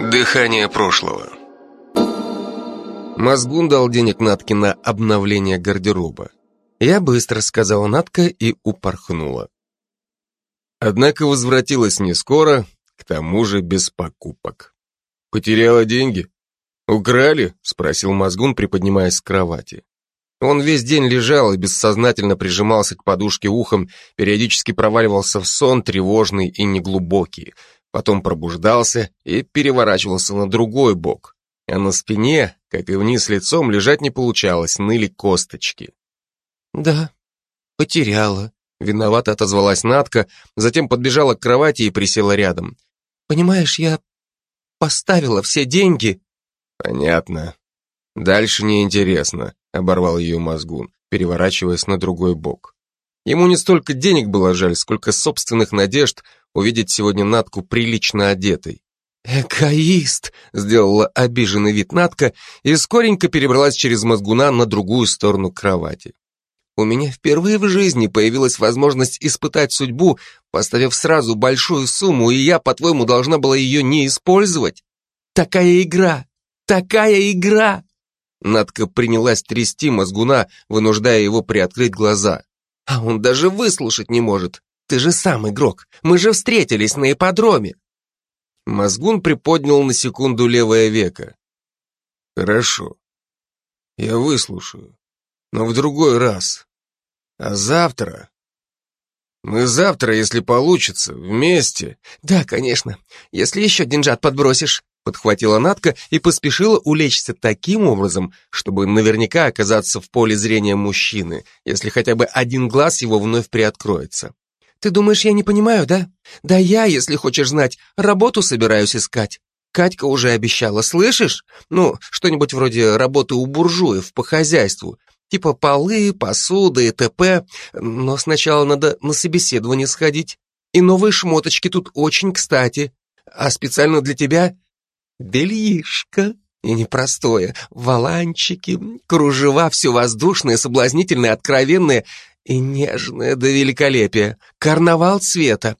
Дыхание прошлого. Мозгун дал денег Натке на обновление гардероба. Я быстро сказала Натка и упорхнула. Однако возвратилась не скоро, к тому же без покупок. «Потеряла деньги? Украли?» — спросил Мозгун, приподнимаясь с кровати. Он весь день лежал и бессознательно прижимался к подушке ухом, периодически проваливался в сон, тревожный и неглубокий, потом пробуждался и переворачивался на другой бок, а на спине, как и вниз лицом, лежать не получалось, ныли косточки. «Да, потеряла», — виновато отозвалась Натка, затем подбежала к кровати и присела рядом. «Понимаешь, я поставила все деньги». «Понятно. Дальше неинтересно», — оборвал ее мозгун, переворачиваясь на другой бок. Ему не столько денег было жаль, сколько собственных надежд увидеть сегодня Натку прилично одетой. «Эгоист!» — сделала обиженный вид Натка и скоренько перебралась через мозгуна на другую сторону кровати. У меня впервые в жизни появилась возможность испытать судьбу, поставив сразу большую сумму, и я, по-твоему, должна была ее не использовать? Такая игра! Такая игра! Надка принялась трясти мозгуна, вынуждая его приоткрыть глаза. А он даже выслушать не может. Ты же сам игрок. Мы же встретились на ипподроме. Мозгун приподнял на секунду левое веко. Хорошо. Я выслушаю. Но в другой раз. А завтра... Мы завтра, если получится, вместе. Да, конечно. Если еще деньжат подбросишь. Подхватила Натка и поспешила улечься таким образом, чтобы наверняка оказаться в поле зрения мужчины, если хотя бы один глаз его вновь приоткроется. «Ты думаешь, я не понимаю, да? Да я, если хочешь знать, работу собираюсь искать. Катька уже обещала, слышишь? Ну, что-нибудь вроде работы у буржуев по хозяйству, типа полы, посуда и т.п. Но сначала надо на собеседование сходить. И новые шмоточки тут очень кстати. А специально для тебя бельишко. И непростое. Валанчики, кружева, все воздушное, соблазнительное, откровенное и нежное до великолепия. Карнавал цвета.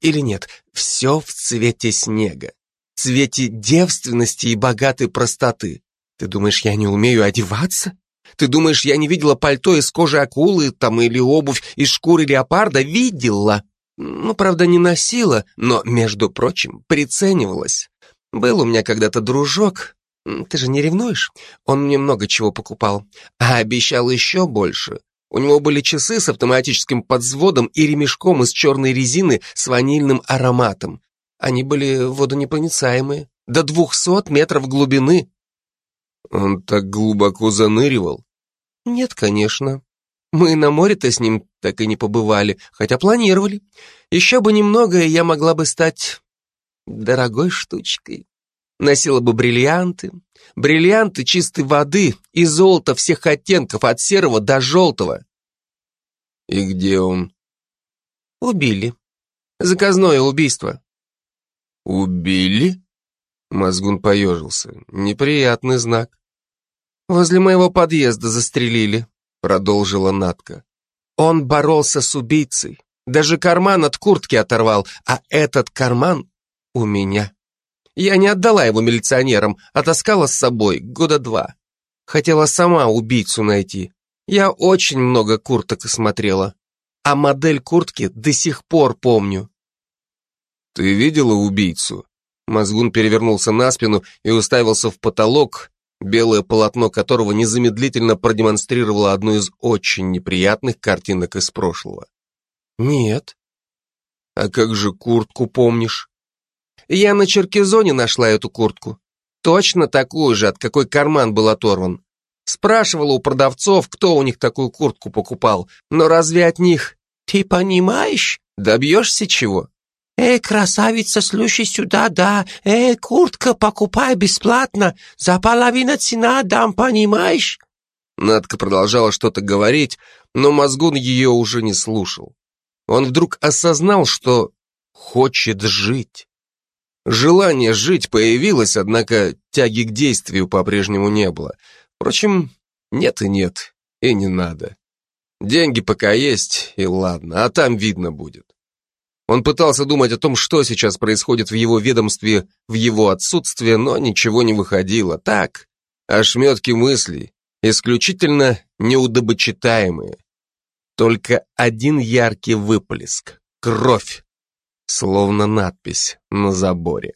Или нет, все в цвете снега. Цвете девственности и богатой простоты. Ты думаешь, я не умею одеваться? Ты думаешь, я не видела пальто из кожи акулы там или обувь из шкуры леопарда? Видела. Ну, правда, не носила, но, между прочим, приценивалась. Был у меня когда-то дружок, ты же не ревнуешь? Он мне много чего покупал, а обещал еще больше. У него были часы с автоматическим подвзводом и ремешком из черной резины с ванильным ароматом. Они были водонепроницаемые, до двухсот метров глубины. Он так глубоко заныривал? Нет, конечно. Мы на море-то с ним так и не побывали, хотя планировали. Еще бы немного, и я могла бы стать дорогой штучкой. Носила бы бриллианты, бриллианты чистой воды и золото всех оттенков, от серого до желтого. И где он? Убили. Заказное убийство. Убили? Мозгун поежился. Неприятный знак. Возле моего подъезда застрелили, продолжила Натка. Он боролся с убийцей. Даже карман от куртки оторвал, а этот карман у меня. Я не отдала его милиционерам, а таскала с собой года два. Хотела сама убийцу найти. Я очень много курток смотрела. А модель куртки до сих пор помню. Ты видела убийцу? Мозгун перевернулся на спину и уставился в потолок, белое полотно которого незамедлительно продемонстрировало одну из очень неприятных картинок из прошлого. Нет. А как же куртку помнишь? Я на Черкизоне нашла эту куртку. Точно такую же, от какой карман был оторван. Спрашивала у продавцов, кто у них такую куртку покупал. Но разве от них? Ты понимаешь? Добьешься чего? «Эй, красавица, слушай сюда, да, эй, куртка покупай бесплатно, за половину цена дам, понимаешь?» Надка продолжала что-то говорить, но мозгун ее уже не слушал. Он вдруг осознал, что хочет жить. Желание жить появилось, однако тяги к действию по-прежнему не было. Впрочем, нет и нет, и не надо. Деньги пока есть, и ладно, а там видно будет. Он пытался думать о том, что сейчас происходит в его ведомстве в его отсутствие, но ничего не выходило. Так, ошметки мыслей, исключительно неудобочитаемые. Только один яркий выплеск — кровь, словно надпись на заборе.